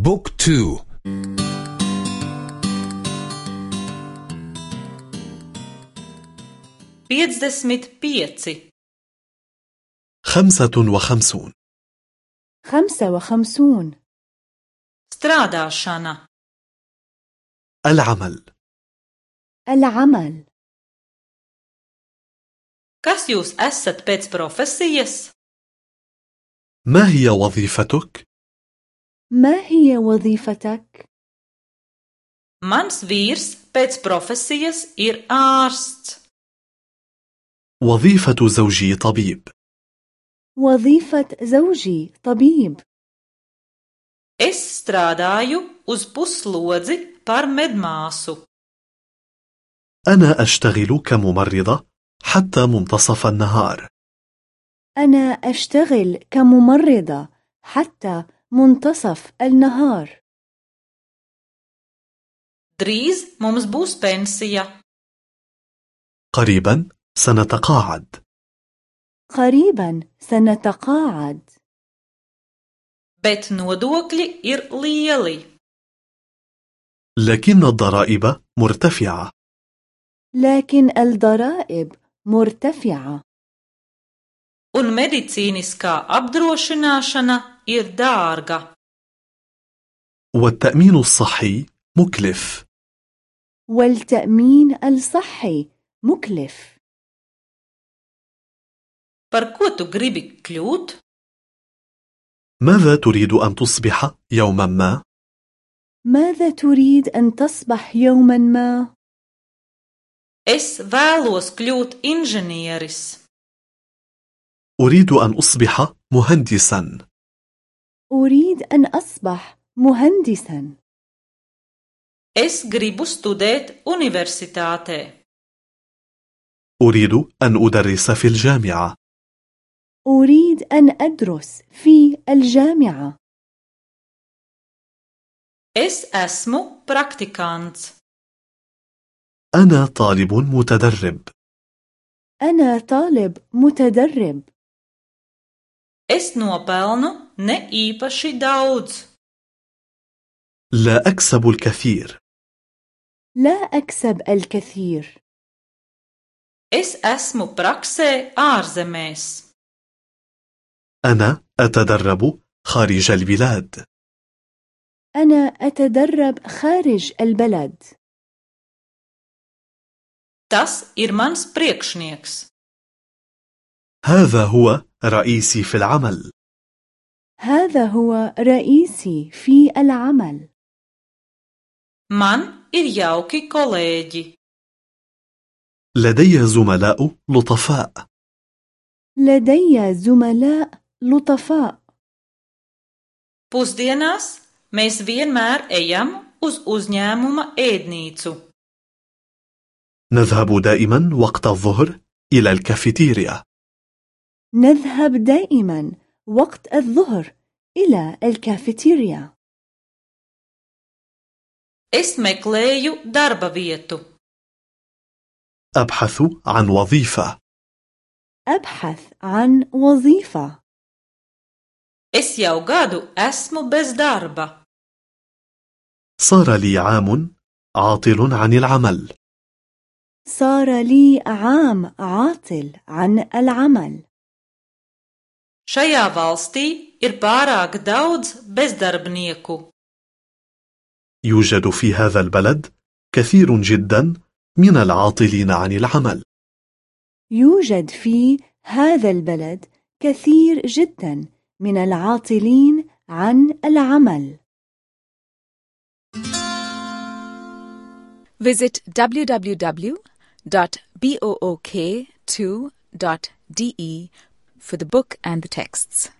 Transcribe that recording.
بوك تو. بيتزدسمت بيتسي خمسة وخمسون. خمسة وخمسون. سترادا شانا العمل. العمل كاسيوس أسد بيتس بروفيسيس ما هي وظيفتك؟ ما هي وظيفتك؟ Mans vīrs pēc profesijas ir ārsts. وظيفة زوجي طبيب وظيفة زوجي طبيب Es strādāju uz puslodzi par medmāsu. أنا أشتغل كممرضة حتى منتصف النهار أنا أشتغل كممرضة حتى منتصف النهار. Drīz mums būs pensija. قريبا سنتقاعد. قريبا سنتقاعد. Bet nodokļi ir lieli. لكن الضرائب مرتفعة. لكن الضرائب مرتفعة. Un medicīniskā apdrošināšana ir dārga. والتأمين الصحي مكلف والتأمين الصحي مكلف Par ko tu gribi kļūt? ماذا تريد أن تصبح يوما ما؟ ماذا تريد أن تصبح يوما ما؟ Es vēlos kļūt inženieris. أريد أن أصبح مهندسا أريد أن أصبح مهندسا. Es gribu studēt universitātē. أريد أن أدرس في الجامعة. أريد أن أدرس في الجامعة. Es esmu praktikants. أنا طالب متدرب. أنا طالب متدرب. Es nopelnu ne īpaši daudz. لا أكسب الكثير لا أكسب الكثير Es esmu praksē ārzemēs. أنا أتدرب خارج البلاد أنا أتدرب خارج البلد Tas ir mans priekšnieks. هذا هو رئيسي في العمل هذا هو رئيسي في العمل Man ir jauki kolēģi. لدي زملاء لطفاء لدي زملاء لطفاء Pusdienās mēs vienmēr ejam uz uzņēmuma ēdnīcu. نذهب دائما وقت الظهر إلى الكافيتيريا نذهب دائما وقت الظهر إلى الكافيتيريا. Es meklēju darba vietu. أبحث عن وظيفة. أبحث عن وظيفة. Es jau gadu esmu bez darba. صار لي عام عاطل عن العمل. صار لي عام عاطل عن العمل. Šajā valstī ir pārāk daudz bezdarbnieku. يوجد في هذا البلد كثير جدا من العاطلين عن العمل يوجد في هذا البلد كثير جدا من العاطلين عن العمل Visit www.book2.de for the book and the texts.